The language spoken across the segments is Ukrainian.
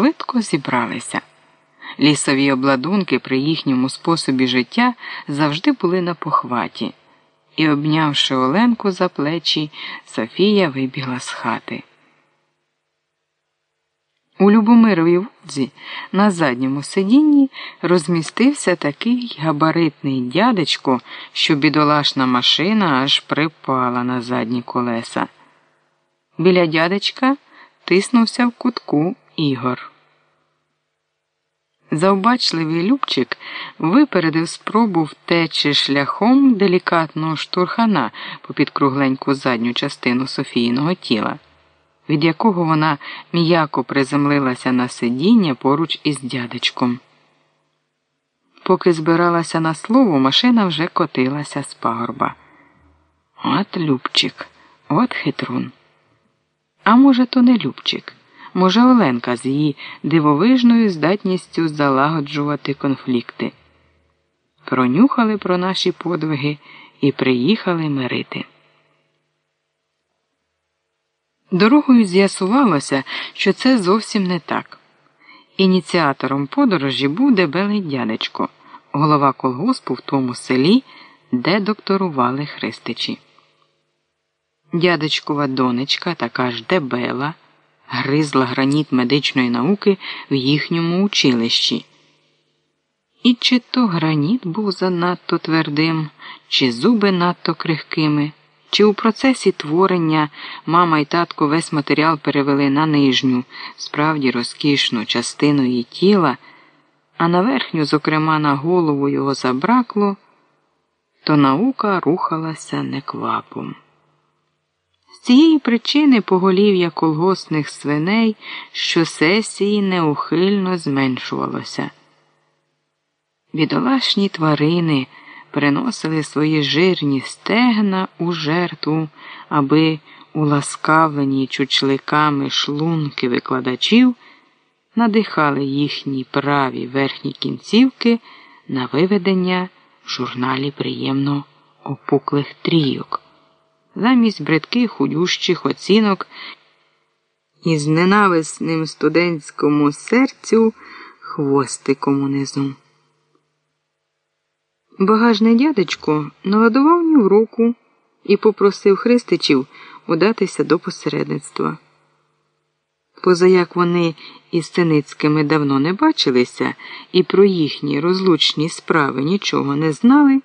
швидко зібралися. Лісові обладунки при їхньому способі життя завжди були на похваті, і, обнявши Оленку за плечі, Софія вибігла з хати. У Любомировій вудзі на задньому сидінні розмістився такий габаритний дядечко, що бідолашна машина аж припала на задні колеса. Біля дядечка тиснувся в кутку Ігор. Завбачливий Любчик випередив спробу втечі шляхом делікатного штурхана попід кругленьку задню частину Софійного тіла від якого вона м'яко приземлилася на сидіння поруч із дядечком. Поки збиралася на слово, машина вже котилася з пагорба. От Любчик, от хитрун. А може, то не Любчик, може, Оленка з її дивовижною здатністю залагоджувати конфлікти. Пронюхали про наші подвиги і приїхали мирити. Дорогою з'ясувалося, що це зовсім не так. Ініціатором подорожі був дебелий дядечко, голова колгоспу в тому селі, де докторували Христичі. Дядечкова донечка, така ж дебела, гризла граніт медичної науки в їхньому училищі. І чи то граніт був занадто твердим, чи зуби надто крихкими. Чи у процесі творення мама і татко весь матеріал перевели на нижню, справді розкішну частину її тіла, а на верхню, зокрема, на голову його забракло, то наука рухалася неквапом. З цієї причини поголів'я колгосних свиней що сесії неухильно зменшувалося. Бідолашні тварини приносили свої жирні стегна у жертву, аби уласкавлені чучликами шлунки викладачів надихали їхні праві верхні кінцівки на виведення в журналі приємно опуклих трійок, замість бридких худющих оцінок із ненависним студентському серцю хвостиком унизу. Багажний дядечко наладував в руку і попросив Христичів удатися до посередництва. Поза як вони із Синицькими давно не бачилися і про їхні розлучні справи нічого не знали,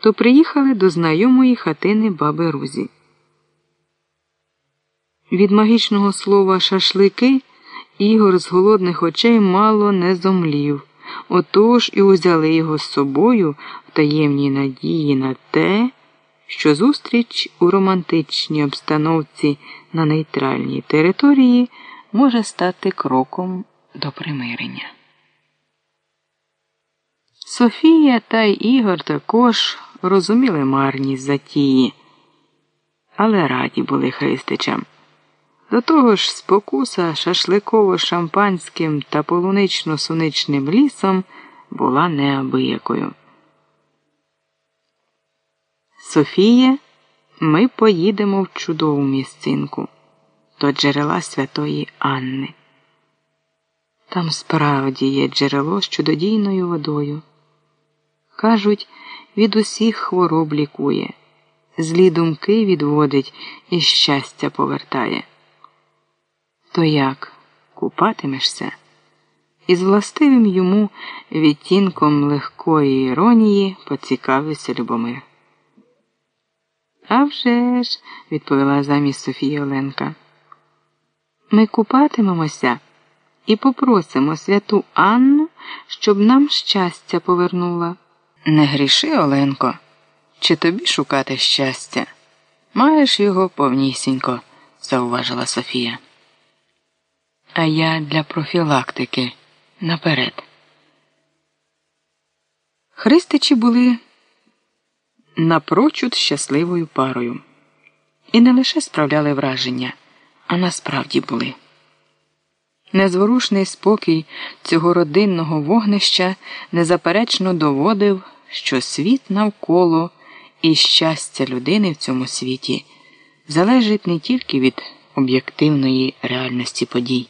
то приїхали до знайомої хатини баби Рузі. Від магічного слова шашлики Ігор з голодних очей мало не зомлів. Отож і узяли його з собою в таємній надії на те, що зустріч у романтичній обстановці на нейтральній території може стати кроком до примирення. Софія та Ігор також розуміли марність затії, але раді були Христичам. До того ж, спокуса шашликово-шампанським та полунично-суничним лісом була неабиякою. Софія, ми поїдемо в чудову місцинку до джерела святої Анни. Там справді є джерело з чудодійною водою. Кажуть, від усіх хвороб лікує, злі думки відводить і щастя повертає. То як купатимешся? Із властивим йому відтінком легкої іронії поцікавився Любомир. «А вже ж», – відповіла замість Софії Оленка. Ми купатимемося і попросимо святу Анну, щоб нам щастя повернула. Не гріши, Оленко, чи тобі шукати щастя? Маєш його повнісінько, зауважила Софія а я для профілактики наперед. Христичі були напрочуд щасливою парою і не лише справляли враження, а насправді були. Незворушний спокій цього родинного вогнища незаперечно доводив, що світ навколо і щастя людини в цьому світі залежить не тільки від об'єктивної реальності подій.